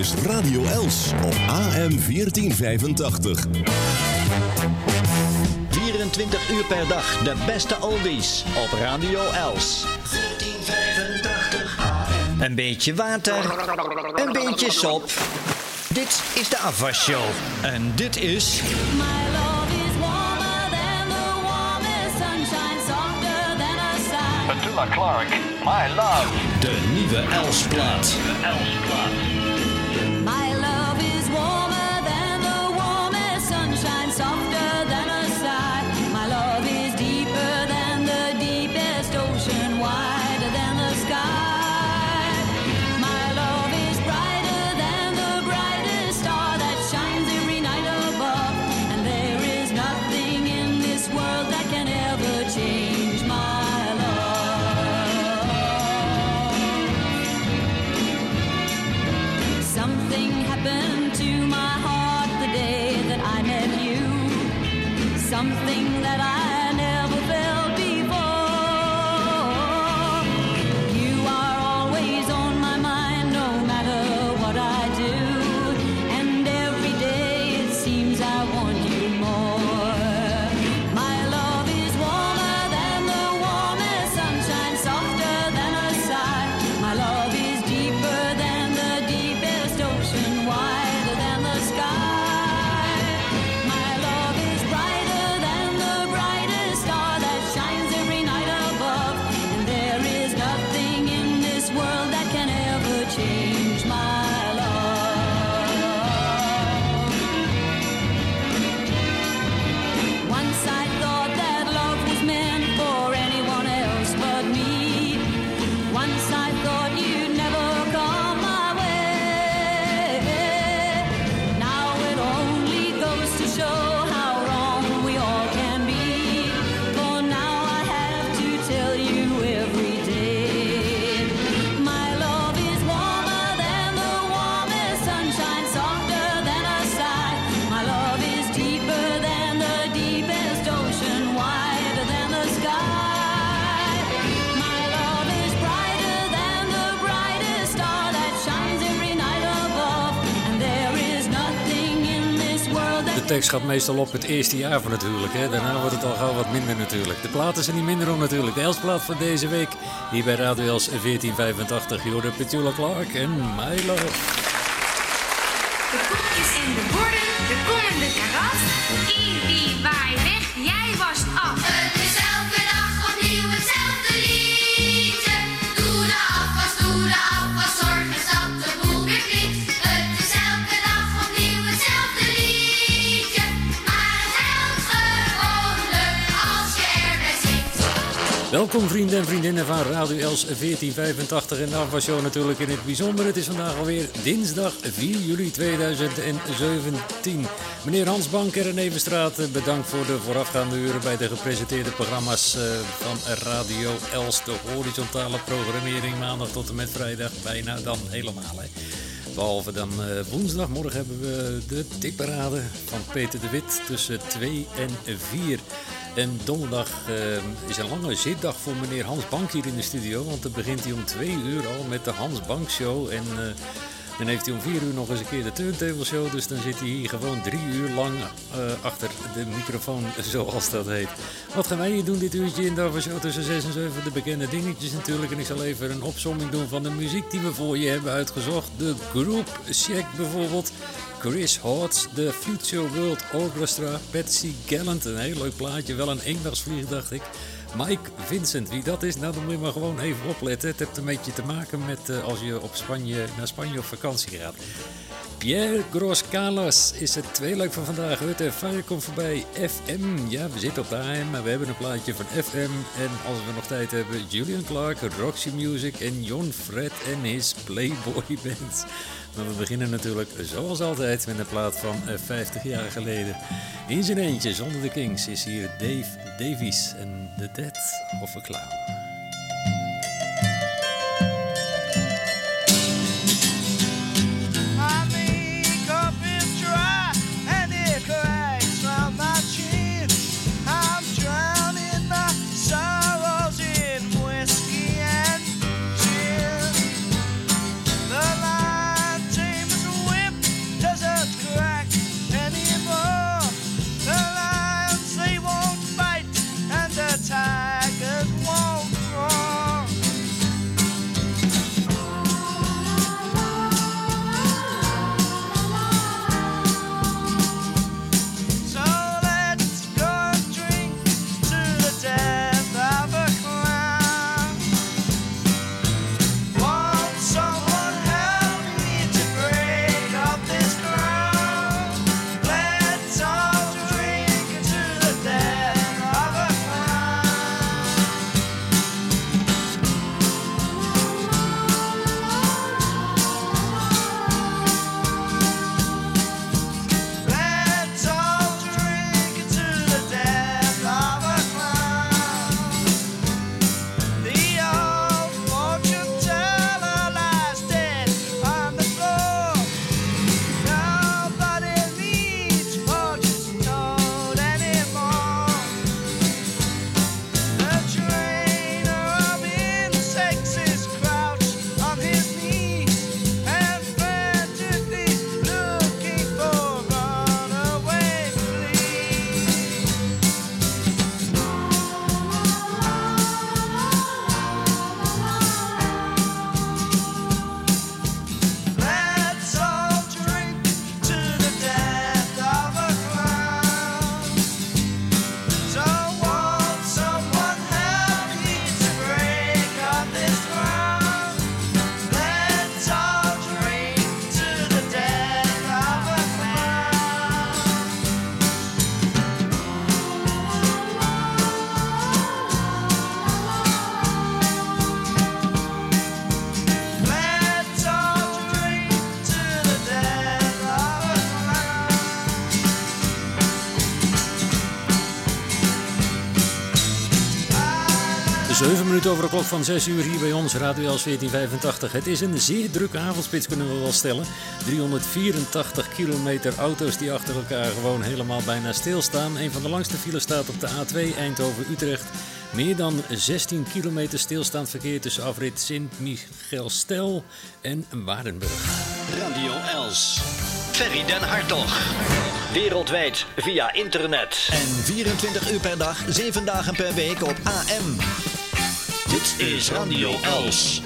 is Radio Els op AM 1485. 24 uur per dag de beste oldies op Radio Els. 1485 AM. Een beetje water, een beetje sop. Dit is de afwasshow. En dit is... My love is warmer than the warmest sunshine, softer than a sigh. Petula Clark, My Love. De nieuwe Els-plaat. De meestal op het eerste jaar van natuurlijk. Hè. Daarna wordt het al gauw wat minder natuurlijk. De platen zijn niet minder om natuurlijk. De Elsplaat van deze week hier bij Radio Els 1485. Je hoorde Petula Clark en My Love. De koekjes en de borden, de kom en de karat. Ibi, waai weg, jij was af. Welkom vrienden en vriendinnen van Radio Els 1485 en de afwasshow natuurlijk in het bijzonder. Het is vandaag alweer dinsdag 4 juli 2017. Meneer Hans Banker en Evenstraat, eh, bedankt voor de voorafgaande uren bij de gepresenteerde programma's eh, van Radio Els. De horizontale programmering maandag tot en met vrijdag, bijna dan helemaal. Hè. Behalve dan eh, woensdag, morgen hebben we de tipparade van Peter de Wit tussen 2 en 4. En donderdag eh, is een lange zitdag voor meneer Hans Bank hier in de studio. Want dan begint hij om twee uur al met de Hans Bank Show. En eh, dan heeft hij om vier uur nog eens een keer de Turntable Show. Dus dan zit hij hier gewoon drie uur lang eh, achter de microfoon, zoals dat heet. Wat gaan wij hier doen dit uurtje in de Show tussen 6 en 7? De bekende dingetjes natuurlijk. En ik zal even een opsomming doen van de muziek die we voor je hebben uitgezocht. De Group Check bijvoorbeeld. Chris Hodge, de Future World Orchestra, Patsy Gallant, een heel leuk plaatje, wel een eendagsvlieg dacht ik. Mike Vincent, wie dat is, nou dan moet je maar gewoon even opletten. Het heeft een beetje te maken met eh, als je op Spanje, naar Spanje op vakantie gaat. Pierre Groscalas is het tweeluik van vandaag. Hut en komt voorbij. FM, ja, we zitten op AM, maar we hebben een plaatje van FM. En als we nog tijd hebben, Julian Clark, Roxy Music en Jon Fred en his Playboy Band. Maar we beginnen natuurlijk zoals altijd met een plaat van eh, 50 jaar geleden. In zijn eentje, zonder de Kings, is hier Dave Davies en The Death of a Clown. Over de klok van 6 uur hier bij ons, Radio Els 1485. Het is een zeer drukke avondspits, kunnen we wel stellen. 384 kilometer auto's die achter elkaar gewoon helemaal bijna stilstaan. Een van de langste files staat op de A2 Eindhoven-Utrecht. Meer dan 16 kilometer stilstaand verkeer tussen afrit Sint-Michelstel en Waardenburg. Radio Els. Ferry den Hartog. Wereldwijd via internet. En 24 uur per dag, 7 dagen per week op AM. Dit is Radio Els.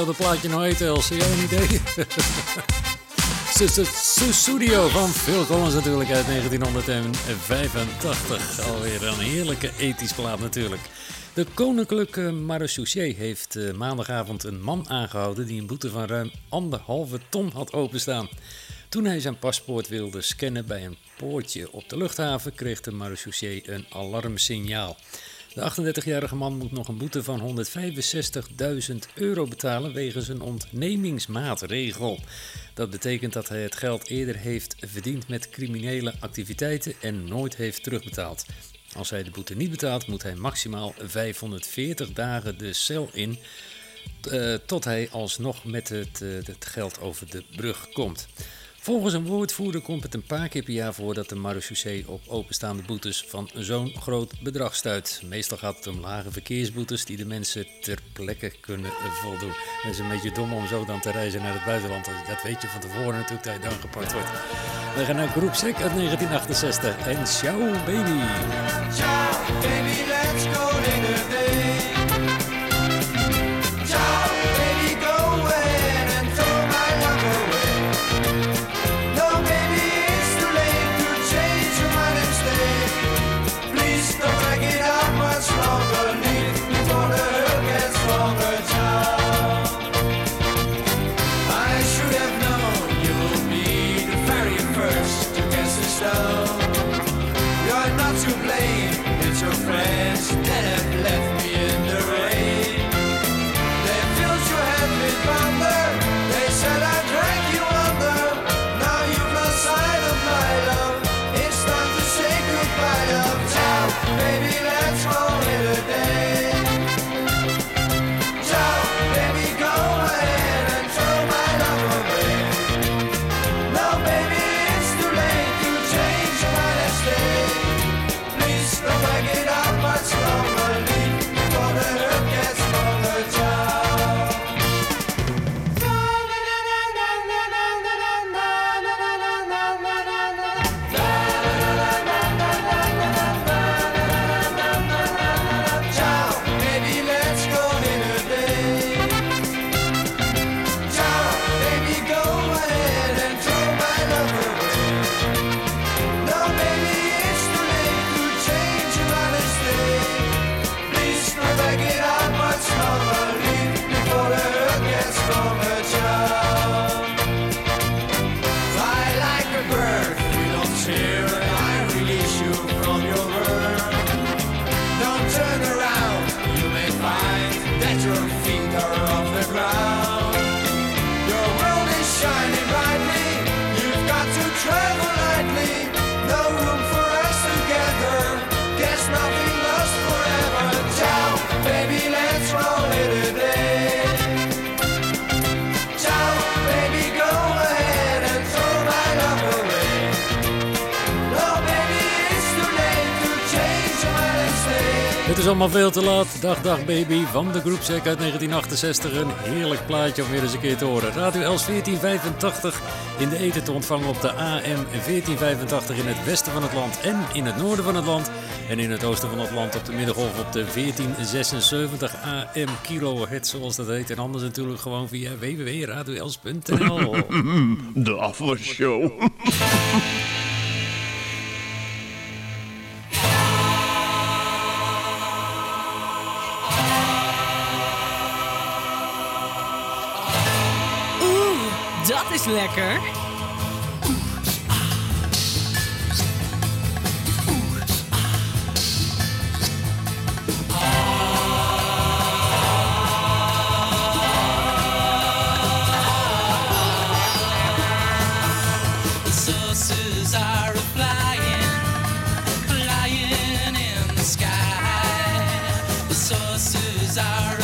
Zou dat plaatje nou heten, Els? Heb jij een idee? Studio van Phil Collins natuurlijk uit 1985. Alweer een heerlijke ethisch plaat natuurlijk. De koninklijke marechaussee heeft eh, maandagavond een man aangehouden... die een boete van ruim anderhalve ton had openstaan. Toen hij zijn paspoort wilde scannen bij een poortje op de luchthaven... kreeg de marechaussee een alarmsignaal. De 38-jarige man moet nog een boete van 165.000 euro betalen wegens een ontnemingsmaatregel. Dat betekent dat hij het geld eerder heeft verdiend met criminele activiteiten en nooit heeft terugbetaald. Als hij de boete niet betaalt, moet hij maximaal 540 dagen de cel in. eh, tot hij alsnog met het, eh, het geld over de brug komt. Volgens een woordvoerder komt het een paar keer per jaar voor dat de marechaussee op openstaande boetes van zo'n groot bedrag stuit. Meestal gaat het om lage verkeersboetes die de mensen ter plekke kunnen voldoen. Het is een beetje dom om zo dan te reizen naar het buitenland. Dat weet je van tevoren natuurlijk dat je dan gepakt wordt. We gaan naar Groep uit 1968 en Ciao Baby. Ciao, baby, let's go your feet are off is allemaal veel te laat. Dag, dag baby van de groep Sek uit 1968. Een heerlijk plaatje om weer eens een keer te horen. Radio Els 1485 in de eten te ontvangen op de AM 1485 in het westen van het land en in het noorden van het land. En in het oosten van het land op de middengolf op de 1476 AM kilohertz zoals dat heet. En anders natuurlijk gewoon via www.radioels.nl. De afwasshow. lekker. The saucers are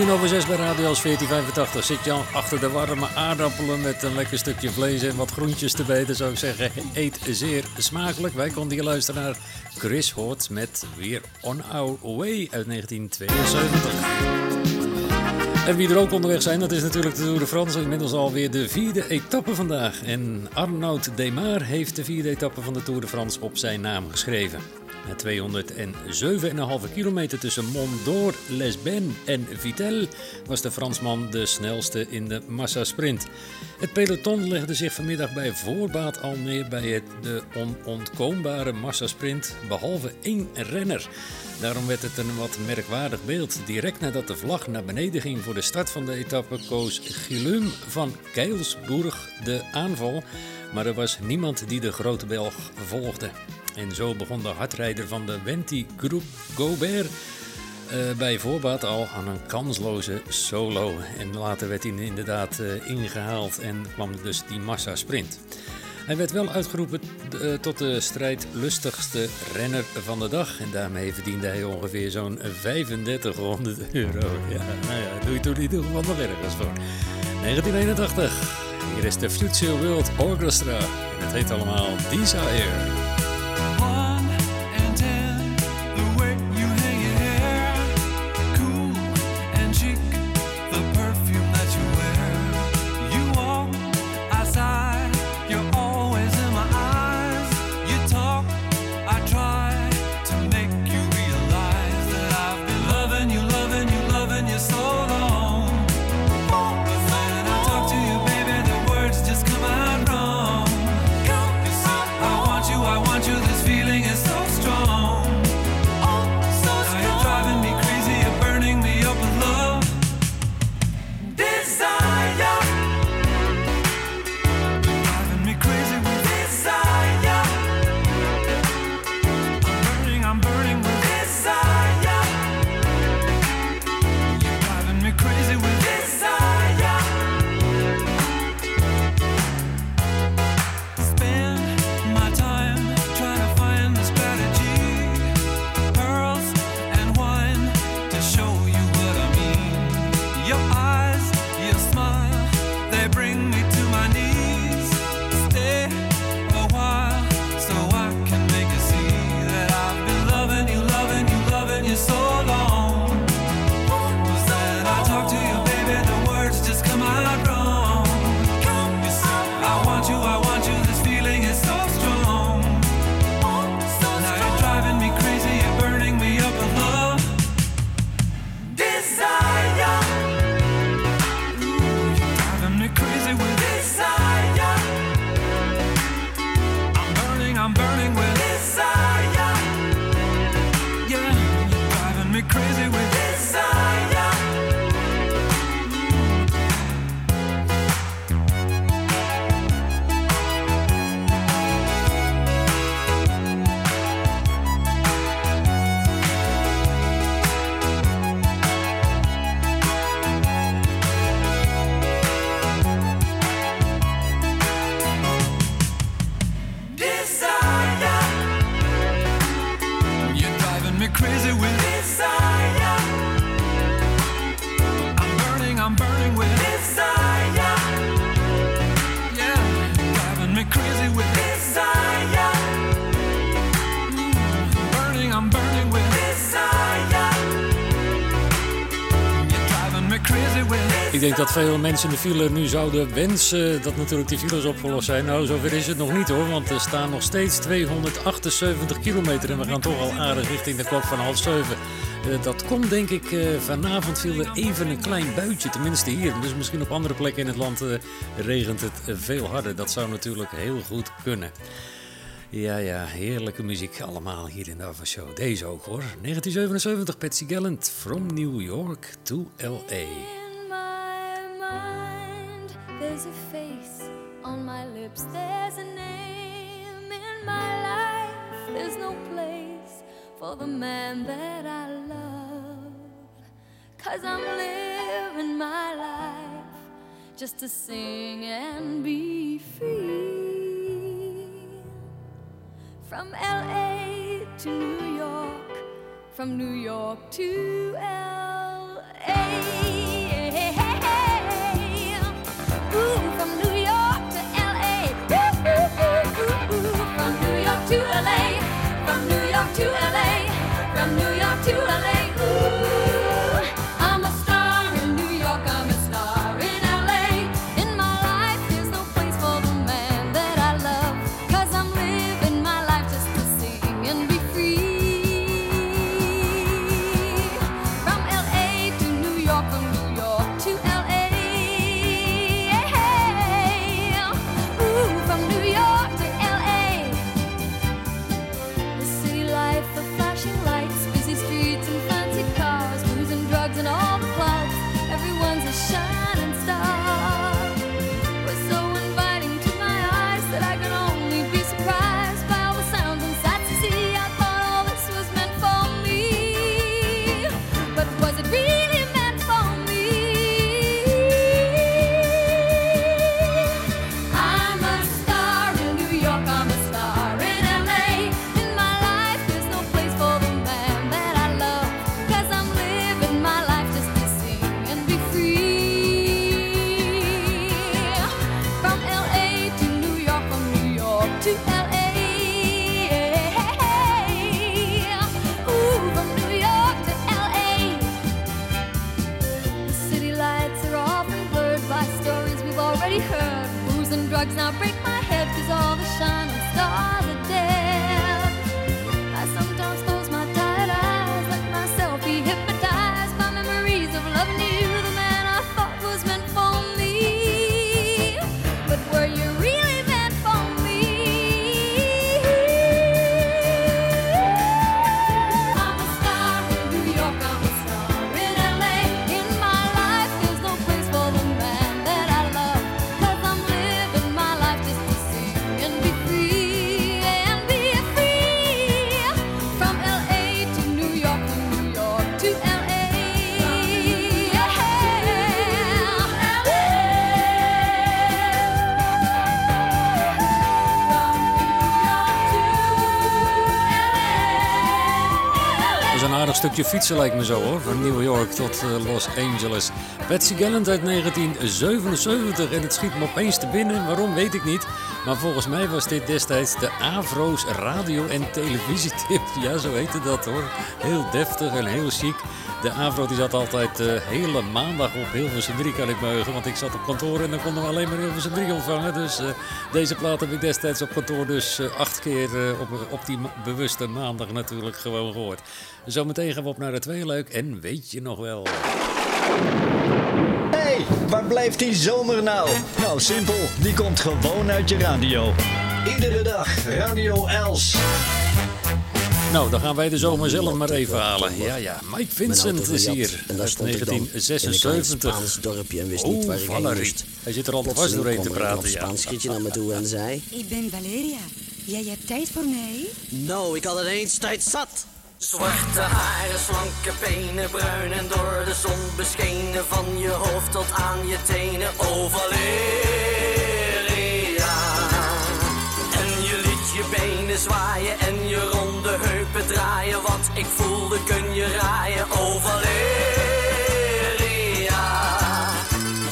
10 over 6 bij Radio 1485 zit Jan achter de warme aardappelen met een lekker stukje vlees en wat groentjes te beten, zou ik zeggen. Eet zeer smakelijk. Wij konden hier luisteren naar Chris Hoort met weer On Our Way uit 1972. En wie er ook onderweg zijn, dat is natuurlijk de Tour de France. Inmiddels alweer de vierde etappe vandaag. En Arnoud Demar heeft de vierde etappe van de Tour de France op zijn naam geschreven. Met 207,5 kilometer tussen Mont d'Or, Les Bennes en Vitel was de Fransman de snelste in de massasprint. Het peloton legde zich vanmiddag bij voorbaat al neer bij het, de onontkoombare massasprint, behalve één renner. Daarom werd het een wat merkwaardig beeld. Direct nadat de vlag naar beneden ging voor de start van de etappe koos Guillaume van Keilsburg de aanval. Maar er was niemand die de grote Belg volgde. En zo begon de hardrijder van de Wenti Groep Gobert eh, bij voorbaat al aan een kansloze solo. En later werd hij inderdaad eh, ingehaald en kwam dus die massasprint. Hij werd wel uitgeroepen eh, tot de strijdlustigste renner van de dag. En daarmee verdiende hij ongeveer zo'n 3500 euro. Ja, nou ja, doe je toen niet wel nog ergens voor. 1981. Hier is de Future World Orchestra. En het heet allemaal Desire. Ik denk dat veel mensen in de file nu zouden wensen dat natuurlijk die files opgelost zijn. Nou, zover is het nog niet hoor, want er staan nog steeds 278 kilometer en we gaan toch al aardig richting de klok van half zeven. Eh, dat komt denk ik, eh, vanavond viel er even een klein buitje, tenminste hier. Dus misschien op andere plekken in het land eh, regent het veel harder. Dat zou natuurlijk heel goed kunnen. Ja, ja, heerlijke muziek allemaal hier in de Ava Show. Deze ook hoor. 1977, Patsy Gallant, From New York to L.A. There's a face. On my lips, there's a name. In my life, there's no place for the man that I love. Cause I'm living my life just to sing and be free. From LA to New York, from New York to LA. To LA. Ooh, ooh, ooh, ooh, ooh. From New York to LA. Stukje fietsen lijkt me zo hoor. Van New York tot eh, Los Angeles. Patsy Gallant uit 1977 en het schiet me opeens te binnen. Waarom weet ik niet. Maar volgens mij was dit destijds de Avro's radio- en televisietip. Ja, zo heette dat hoor. Heel deftig en heel chic. De Avro die zat altijd eh, hele maandag op Hilversum 3 kan ik me heugen. Want ik zat op kantoor en dan konden we alleen maar Hilversum 3 ontvangen. Dus eh, deze plaat heb ik destijds op kantoor dus acht keer op, op die bewuste maandag natuurlijk gewoon gehoord. Zometeen gaan we op naar het tweeluik en weet je nog wel. hey, waar blijft die zomer nou? Nou, simpel, die komt gewoon uit je radio. Iedere dag Radio Els. Nou, dan gaan wij de zomer zelf maar even halen. Ja, ja. Mike Vincent is hier. En daar stond ik dan in een klein 1976. Spaans dorpje en wist niet Oh, waar ik heen moest. Hij zit er al Plotseling doorheen te praten, ja. Spaans gietje naar me toe en zei... Ik ben Valeria. Jij hebt tijd voor mij? Nou, ik had ineens tijd zat. Zwarte haren, slanke benen, bruin en door de zon beschenen. Van je hoofd tot aan je tenen, oh. En je liet je benen zwaaien en je ronde heupen draaien. Wat ik voelde kun je raaien, oh.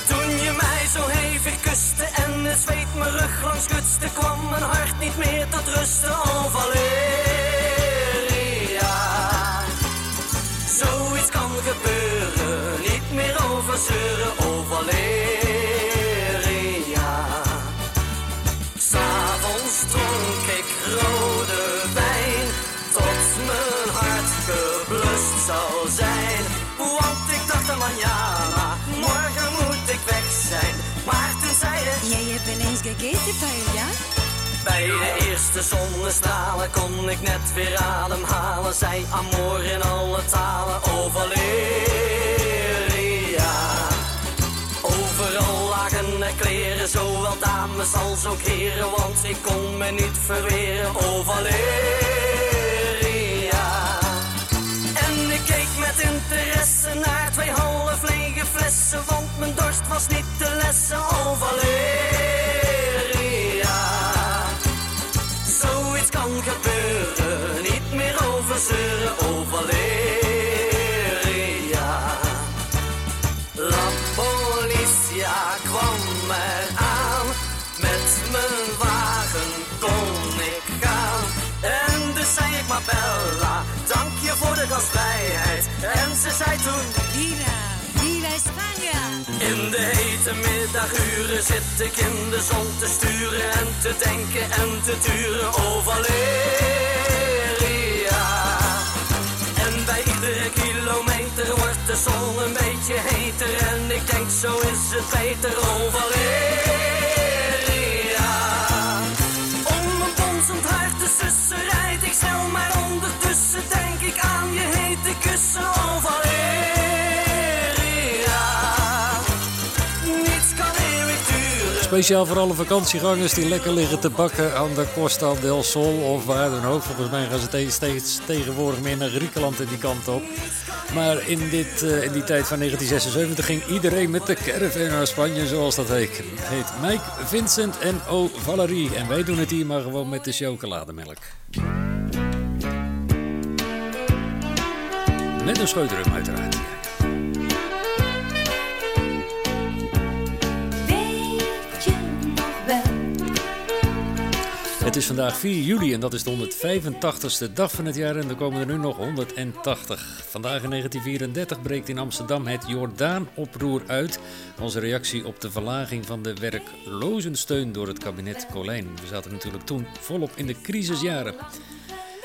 Toen je mij zo hevig kuste en het zweet mijn rug langs gutste, kwam mijn hart niet meer tot rusten, oh. zeuren over S'avonds dronk ik rode wijn, tot mijn hart geblust zou zijn. Want ik dacht aan manjana, morgen moet ik weg zijn. Maar toen zei het... Jij hebt ineens gegeten, ja? Bij de eerste zonnestralen kon ik net weer ademhalen. Zij amor in alle talen overleven. Overal lagen er kleren, zowel dames als ook heren. Want ik kon me niet verweren, oh Valeria. En ik keek met interesse naar twee half lege flessen. Want mijn dorst was niet te lessen, oh Valeria. Zoiets kan gebeuren, En ze zei toen, Viva, viva España! in de hete middaguren zit ik in de zon te sturen en te denken en te turen oh Valeria. En bij iedere kilometer wordt de zon een beetje heter en ik denk zo is het beter oh Valeria. Om een bonzend haar te sussen rijd ik snel maar ondertussen Speciaal voor alle vakantiegangers die lekker liggen te bakken aan de Costa del Sol of waar dan ook. Volgens mij gaan ze te- steeds tegenwoordig meer naar Griekenland en die kant op. Maar in, dit, eh, in die tijd van 1976 ging iedereen met de caravan naar Spanje, zoals dat heet. heet Mike, Vincent en O. Valerie. En wij doen het hier maar gewoon met de chocolademelk. Met een scheuterum uiteraard. Weet je nog wel? Het is vandaag 4 juli en dat is de 185ste dag van het jaar en er komen er nu nog 180. Vandaag in 1934 breekt in Amsterdam het Jordaan-oproer uit als reactie op de verlaging van de werklozensteun door het kabinet Colijn. We zaten natuurlijk toen volop in de crisisjaren.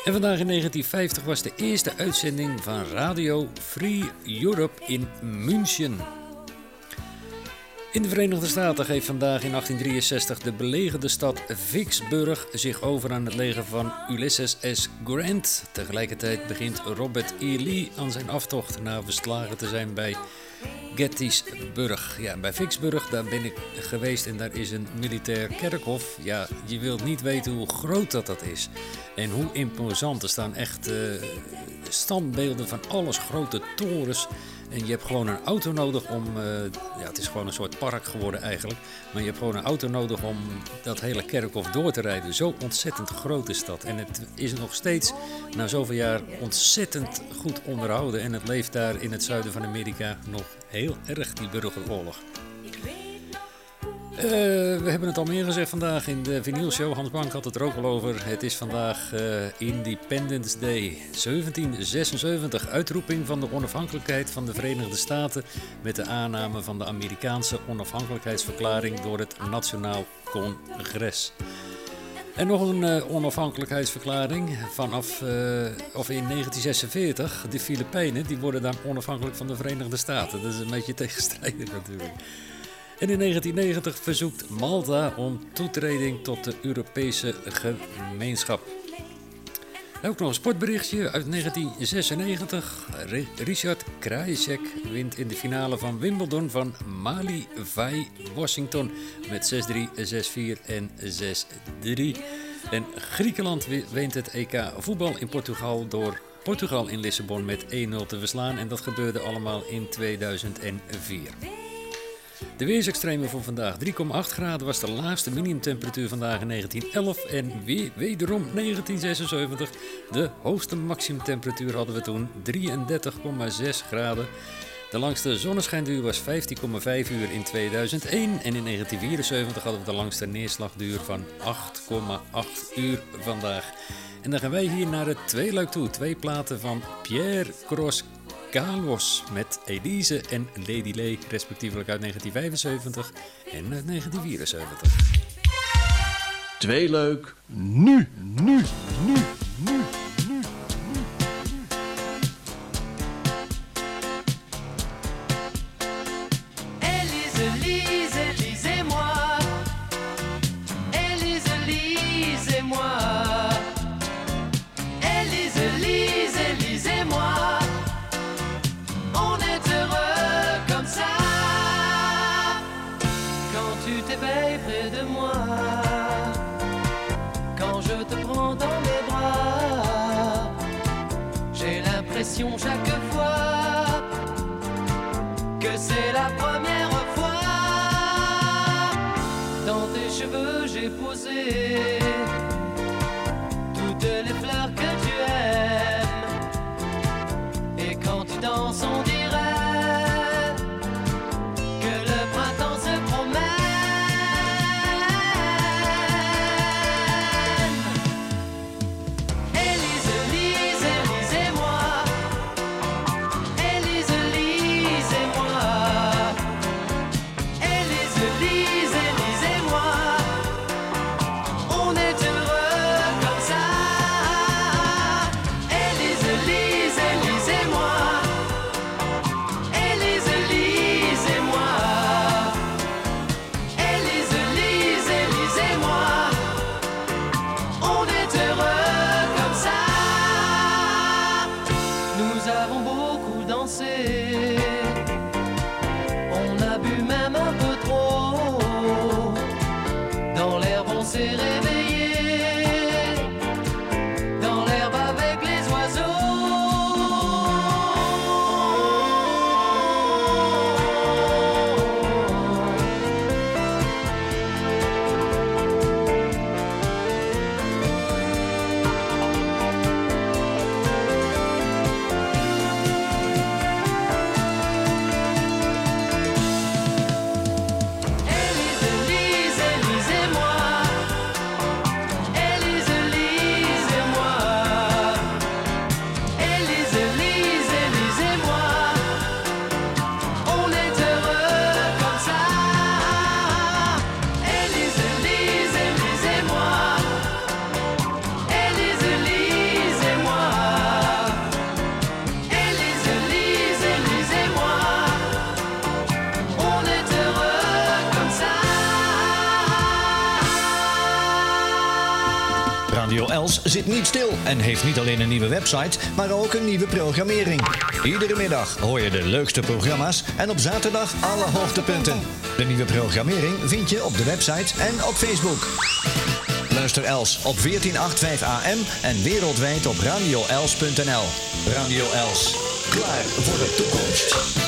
En vandaag in 1950 was de eerste uitzending van Radio Free Europe in München. In de Verenigde Staten geeft vandaag in 1863 de belegerde stad Vicksburg zich over aan het leger van Ulysses S. Grant. Tegelijkertijd begint Robert E. Lee aan zijn aftocht na verslagen te zijn bij Gettysburg. Ja, bij Vicksburg, daar ben ik geweest en daar is een militair kerkhof. Ja, je wilt niet weten hoe groot dat, dat is. En hoe imposant. Er staan echt eh, standbeelden van alles, grote torens. En je hebt gewoon een auto nodig om. eh, ja, het is gewoon een soort park geworden eigenlijk. Maar je hebt gewoon een auto nodig om dat hele kerkhof door te rijden. Zo ontzettend groot is dat. En het is nog steeds, na zoveel jaar, ontzettend goed onderhouden. En het leeft daar in het zuiden van Amerika nog heel erg, die burgeroorlog. Eh, we hebben het al meer gezegd vandaag in de vinylshow. Hans Bank had het er ook al over. Het is vandaag eh, Independence Day 1776. Uitroeping van de onafhankelijkheid van de Verenigde Staten met de aanname van de Amerikaanse onafhankelijkheidsverklaring door het Nationaal Congres. En nog een eh, onafhankelijkheidsverklaring vanaf of in 1946. De Filipijnen die worden dan onafhankelijk van de Verenigde Staten. Dat is een beetje tegenstrijdig natuurlijk. En in 1990 verzoekt Malta om toetreding tot de Europese gemeenschap. Ook nog een sportberichtje uit 1996. Ri- Richard Krajicek wint in de finale van Wimbledon van Mali Vai Washington met 6-3, 6-4 en 6-3. En Griekenland wi- wint het EK voetbal in Portugal door Portugal in Lissabon met 1-0 te verslaan. En dat gebeurde allemaal in 2004. De weersextremen voor vandaag. 3,8 graden was de laagste minimumtemperatuur vandaag in 1911. En weer, wederom 1976. De hoogste maximumtemperatuur hadden we toen 33,6 graden. De langste zonneschijnduur was 15,5 uur in 2001. En in 1974 hadden we de langste neerslagduur van 8,8 uur vandaag. En dan gaan wij hier naar het tweeluik toe. Twee platen van Pierre Cros Carlos met Elise en Lady Lee, respectievelijk uit 1975 en uit 1974. Twee leuk. Nu, nu, nu, nu. Yeah. zit niet stil en heeft niet alleen een nieuwe website, maar ook een nieuwe programmering. Iedere middag hoor je de leukste programma's en op zaterdag alle hoogtepunten. De nieuwe programmering vind je op de website en op Facebook. Luister Els op 1485 AM en wereldwijd op radioels.nl. Radio Els, klaar voor de toekomst.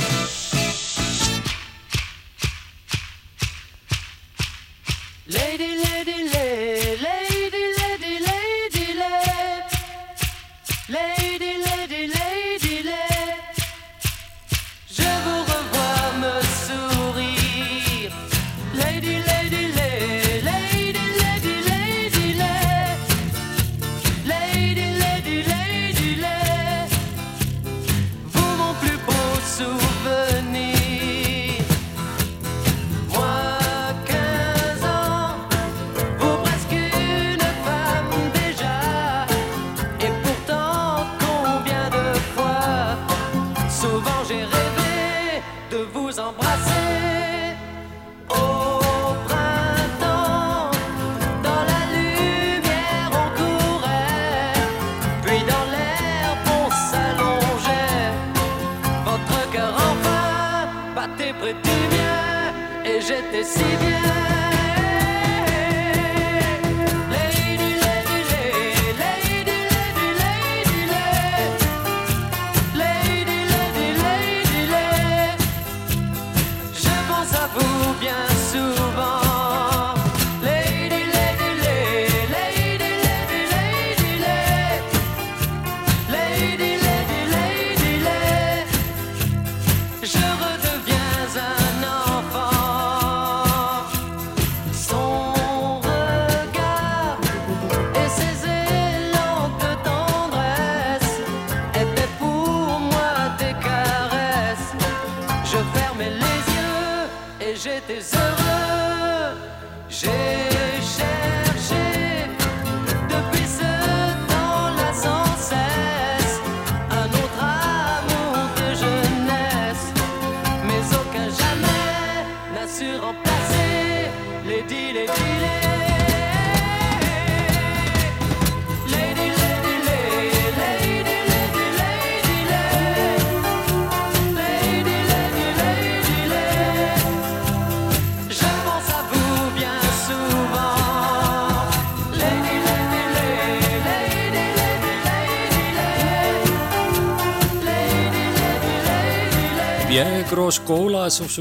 Of.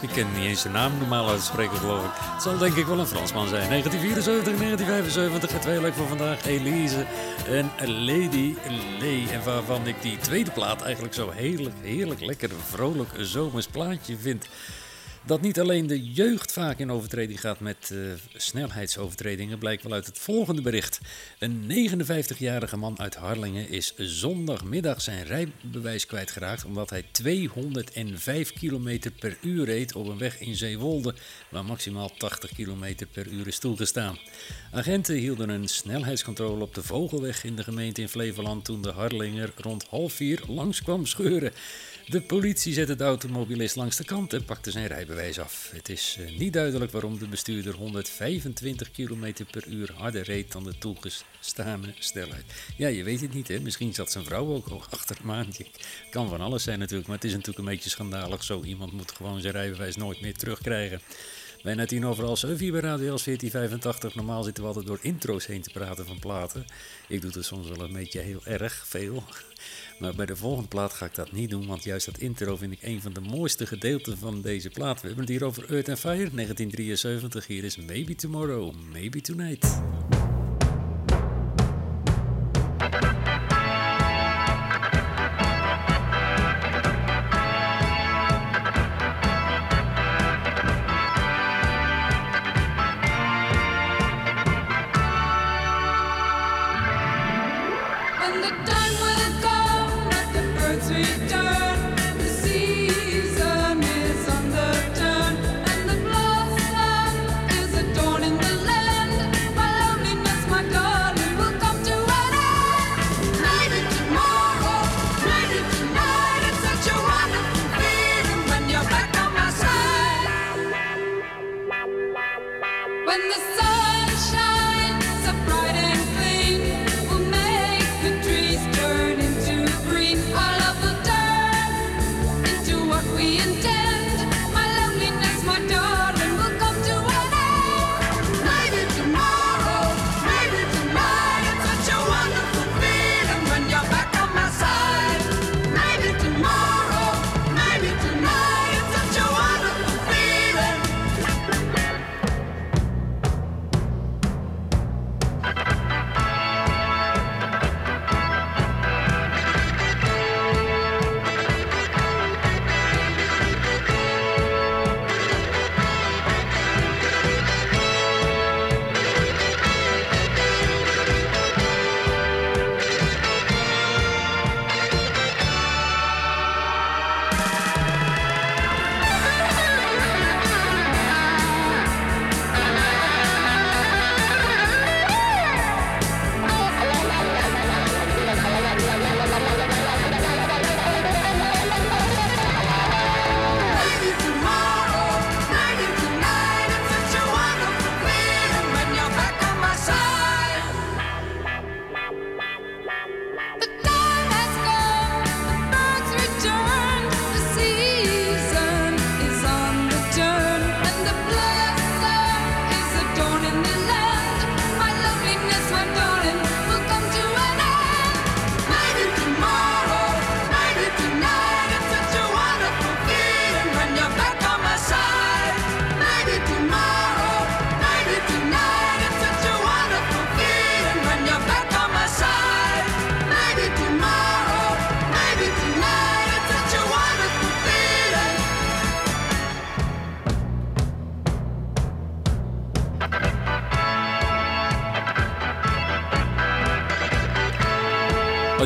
Ik ken niet eens zijn naam normaal uitspreken, geloof ik. Het zal denk ik wel een Fransman zijn. 1974, 1975, het tweeluik voor vandaag. Elise en Lady Lee. En waarvan ik die tweede plaat eigenlijk zo heerlijk, heerlijk lekker vrolijk zomers plaatje vind. Dat niet alleen de jeugd vaak in overtreding gaat met eh, snelheidsovertredingen, blijkt wel uit het volgende bericht. Een 59-jarige man uit Harlingen is zondagmiddag zijn rijbewijs kwijtgeraakt omdat hij 205 km per uur reed op een weg in Zeewolde, waar maximaal 80 km per uur is toegestaan. Agenten hielden een snelheidscontrole op de Vogelweg in de gemeente in Flevoland toen de Harlinger rond half vier langs kwam scheuren. De politie zette de automobilist langs de kant en pakte zijn rijbewijs af. Het is eh, niet duidelijk waarom de bestuurder 125 km per uur harder reed dan de toegestane snelheid. Ja, je weet het niet, hè? Misschien zat zijn vrouw ook al achter. Het kan van alles zijn natuurlijk, maar het is natuurlijk een beetje schandalig. Zo iemand moet gewoon zijn rijbewijs nooit meer terugkrijgen. Half zeven hier bij Radio Els 1485. Normaal zitten we altijd door intro's heen te praten van platen. Ik doe het soms wel een beetje heel erg veel. Maar bij de volgende plaat ga ik dat niet doen, want juist dat intro vind ik een van de mooiste gedeelten van deze plaat. We hebben het hier over Earth and Fire, 1973. Hier is Maybe Tomorrow, Maybe Tonight.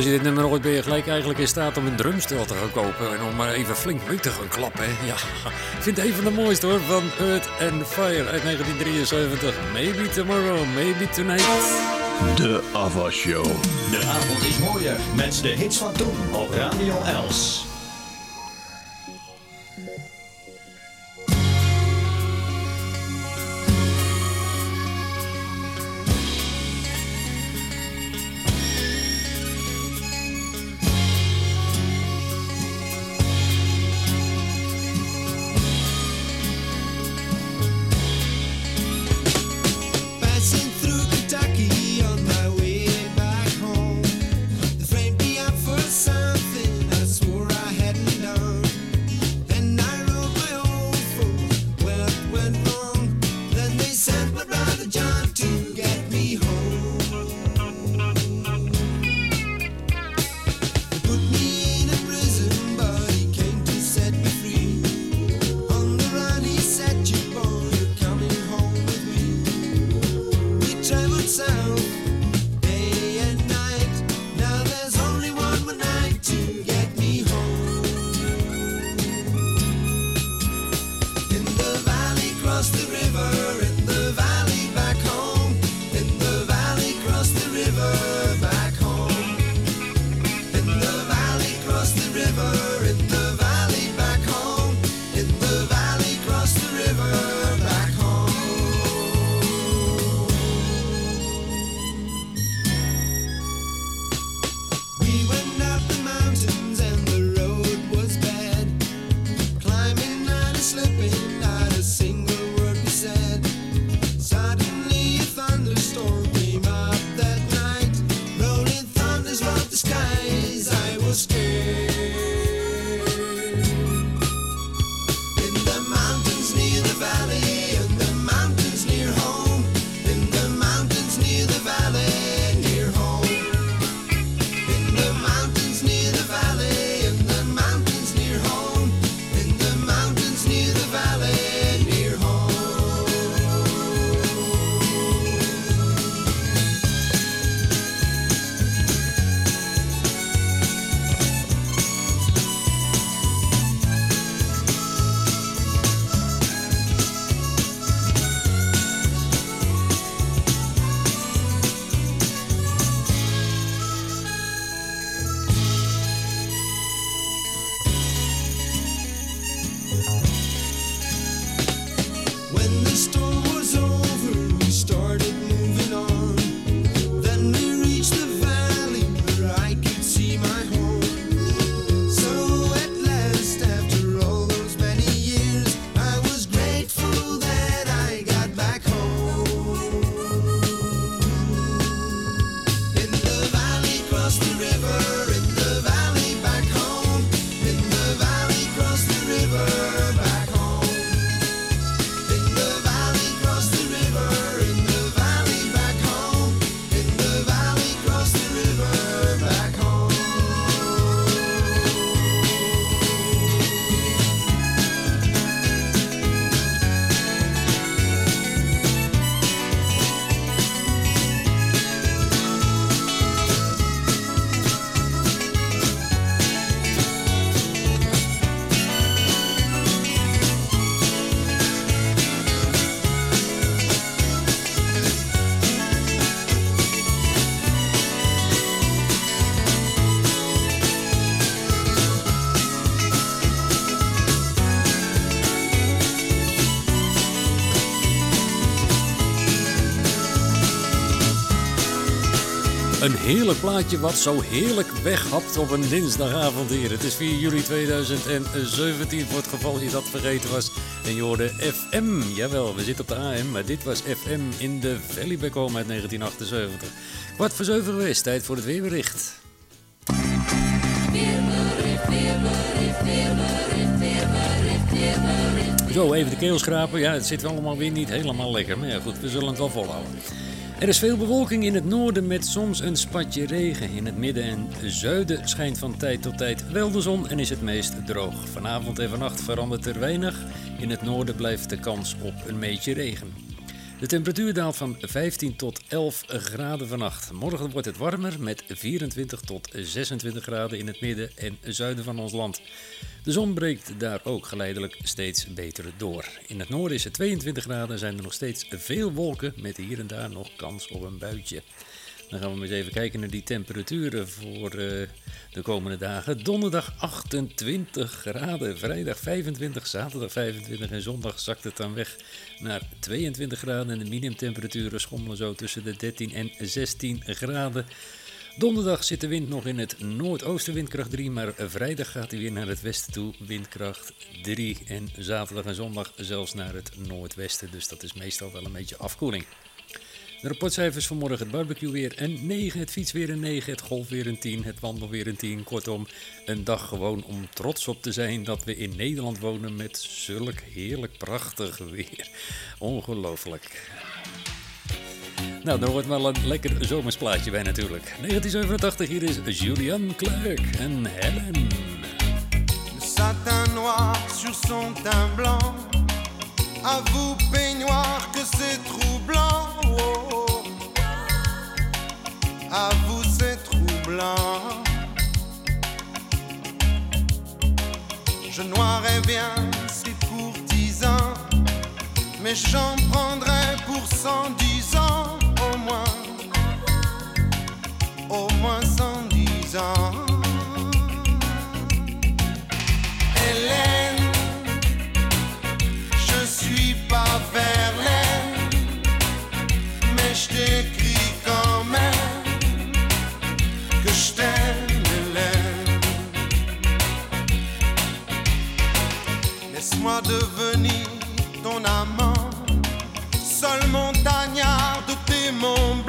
Je dit nummer ooit ben je gelijk eigenlijk in staat om een drumstel te gaan kopen en om maar even flink mee te gaan klappen. hè. Ja, ik vind het een van de mooiste hoor, van Earth and Fire uit 1973. Maybe tomorrow, maybe tonight. De Ava Show. De avond is mooier met de hits van toen op Radio Els. Heerlijk plaatje wat zo heerlijk weghapt op een dinsdagavond hier. Het is 4 juli 2017 voor het geval je dat vergeten was. En je hoorde FM. Jawel, we zitten op de AM, maar dit was FM in de Valley Back Home uit 1978. Kwart voor zeven geweest, tijd voor het weerbericht. Zo, even de keel schrapen. Ja, het zit allemaal weer niet helemaal lekker. Maar ja, goed, we zullen het wel volhouden. Er is veel bewolking in het noorden met soms een spatje regen. In het midden en zuiden schijnt van tijd tot tijd wel de zon en is het meest droog. Vanavond en vannacht verandert er weinig. In het noorden blijft de kans op een beetje regen. De temperatuur daalt van 15 tot 11 graden vannacht. Morgen wordt het warmer met 24 tot 26 graden in het midden en zuiden van ons land. De zon breekt daar ook geleidelijk steeds beter door. In het noorden is het 22 graden en zijn er nog steeds veel wolken met hier en daar nog kans op een buitje. Dan gaan we eens even kijken naar die temperaturen voor eh, de komende dagen. Donderdag 28 graden, vrijdag 25, zaterdag 25 en zondag zakt het dan weg naar 22 graden. En de minimumtemperaturen schommelen zo tussen de 13 en 16 graden. Donderdag zit de wind nog in het noordoosten, windkracht 3, maar vrijdag gaat hij weer naar het westen toe, windkracht 3. En zaterdag en zondag zelfs naar het noordwesten, dus dat is meestal wel een beetje afkoeling. De rapportcijfers voor morgen, het barbecue weer een 9, het fietsweer een 9, het golfweer een 10, het wandelweer een 10. Kortom, een dag gewoon om trots op te zijn dat we in Nederland wonen met zulk heerlijk prachtig weer. Ongelooflijk. Nou, daar wordt wel een lekker zomersplaatje bij natuurlijk. 1987, hier is Julian Clark en Helen. Le satin noir sur son teint blanc. À vous, peignoir, que c'est troublant. Oh, oh. Vous, c'est troublant. Je noirais bien ses courtisans, mais j'en prendrais pour 110 ans au moins, au moins 110 ans. Hélène, je suis pas Verlaine, mais je t'écris quand même que je t'aime, Hélène. Laisse-moi devenir ton amant, seul montagnard de mon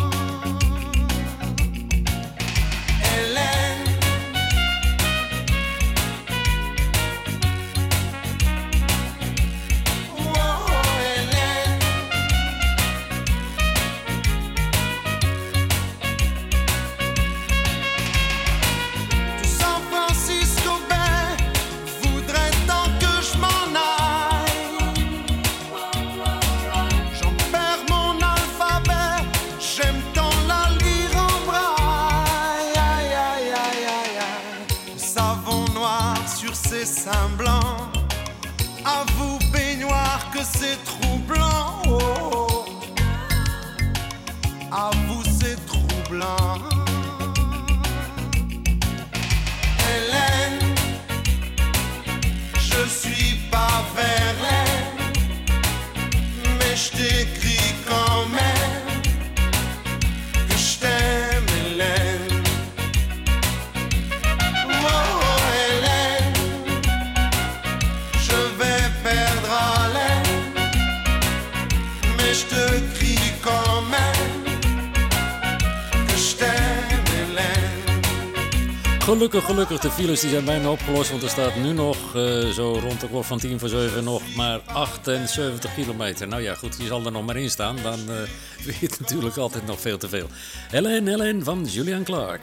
Gelukkig, gelukkig. De files die zijn bijna opgelost. Want er staat nu nog eh, zo rond de klok van 10 voor 7 nog maar 78 kilometer. Nou ja, goed, die zal er nog maar in staan. Dan eh weet je het natuurlijk altijd nog veel te veel. Helen, Helen van Julian Clark.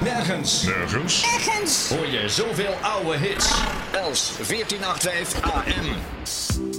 Nergens. Nergens. Nergens. Hoor je zoveel oude hits. Els 1485 AM.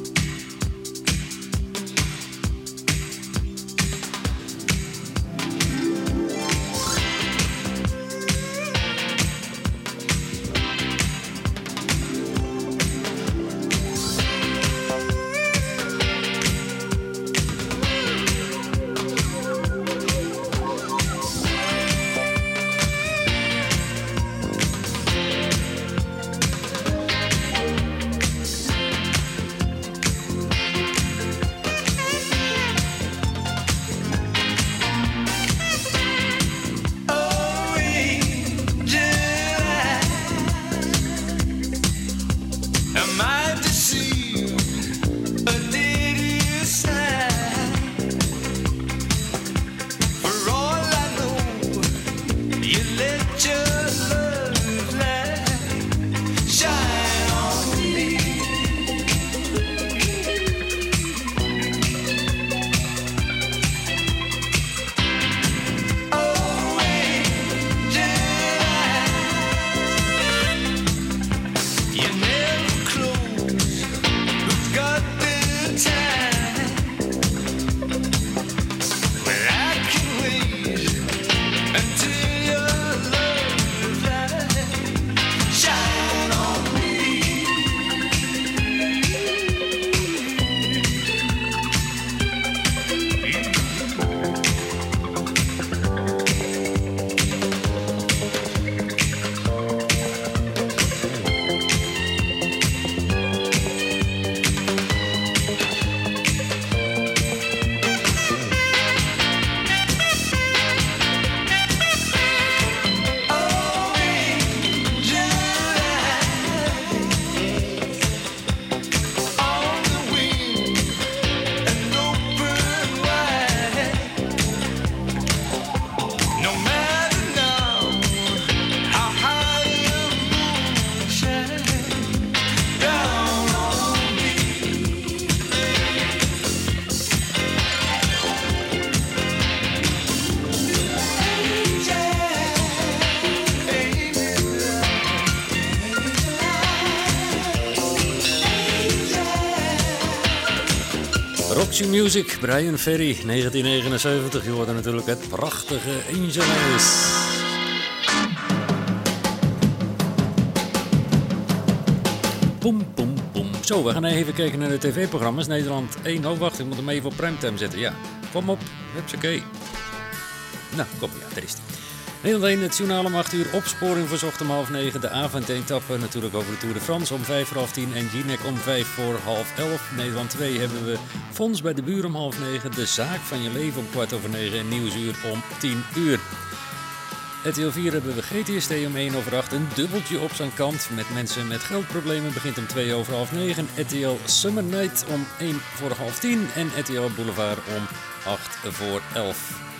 Country Music, Brian Ferry, 1979. Je hoorde natuurlijk het prachtige Angeles. Poem, poem, poem. Zo, we gaan even kijken naar de tv-programma's. Nederland 1. Oh, wacht, ik moet hem even op primetime zetten. Ja, kom op. Hupsakee. Nou, kom, ja, daar is. Nederland 1, het journaal om 8 uur. Opsporing verzocht om half 9. De avondetappe natuurlijk over de Tour de France om 5 voor half 10. En Ginek om 5 voor half 11. Nederland 2 hebben we Fons bij de buur om half 9. De zaak van je leven om kwart over 9. En Nieuwsuur om 10 uur. RTL 4 hebben we GTST om 1 over 8. Een dubbeltje op zijn kant. Met mensen met geldproblemen begint om 2 over half 9. RTL Summer Night om 1 voor half 10. En RTL Boulevard om 8 voor 11.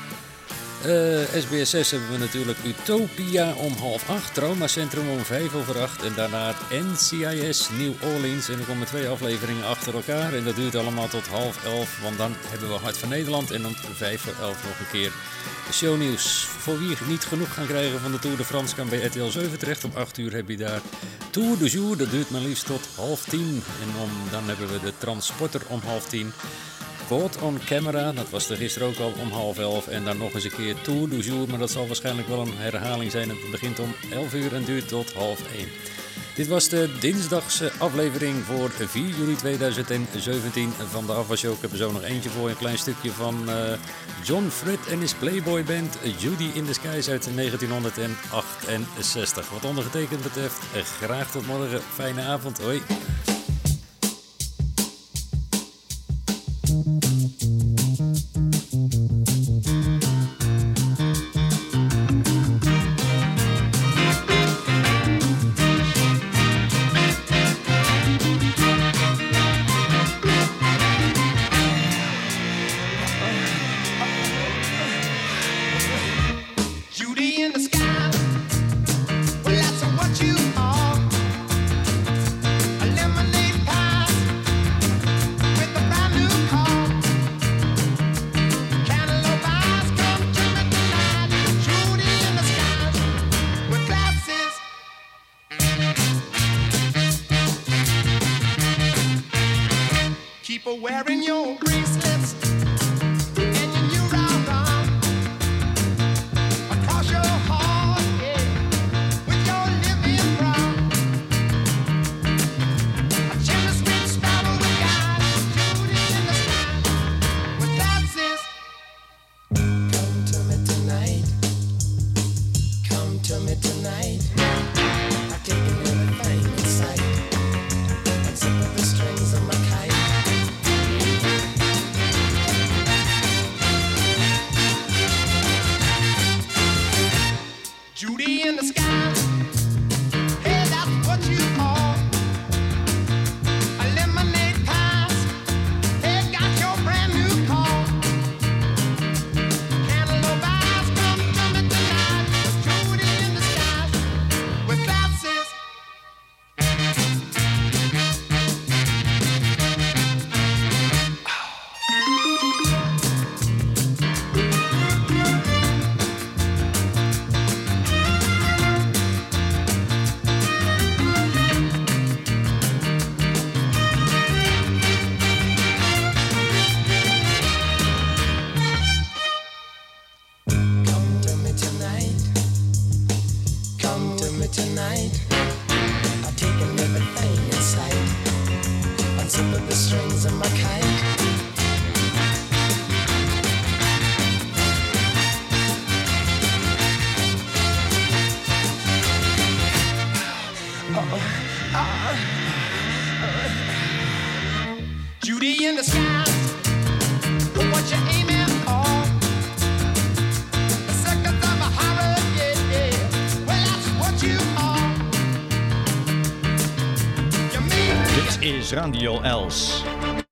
Eh, SBS6 hebben we natuurlijk Utopia om half 8. Traumacentrum om 5 over 8. En daarna NCIS New Orleans. En er komen twee afleveringen achter elkaar. En dat duurt allemaal tot half 11. Want dan hebben we Hart van Nederland. En om 5 voor 11 nog een keer shownieuws. Voor wie niet genoeg gaan krijgen van de Tour de France kan bij RTL 7 terecht. Om 8 uur heb je daar Tour de Jour. Dat duurt maar liefst tot half 10. En om, dan hebben we de Transporter om half 10. Caught on Camera, dat was er gisteren ook al om half elf. En dan nog eens een keer Tour du Jour, maar dat zal waarschijnlijk wel een herhaling zijn. Het begint om 11 uur en duurt tot half 1. Dit was de dinsdagse aflevering voor 4 juli 2017 van de Afwashow. Ik heb er zo nog eentje voor, een klein stukje van eh, John Fred en his Playboy Band Judy in the Skies uit 1968. Wat ondergetekend betreft, eh, graag tot morgen. Fijne avond, hoi. Is Radio Els.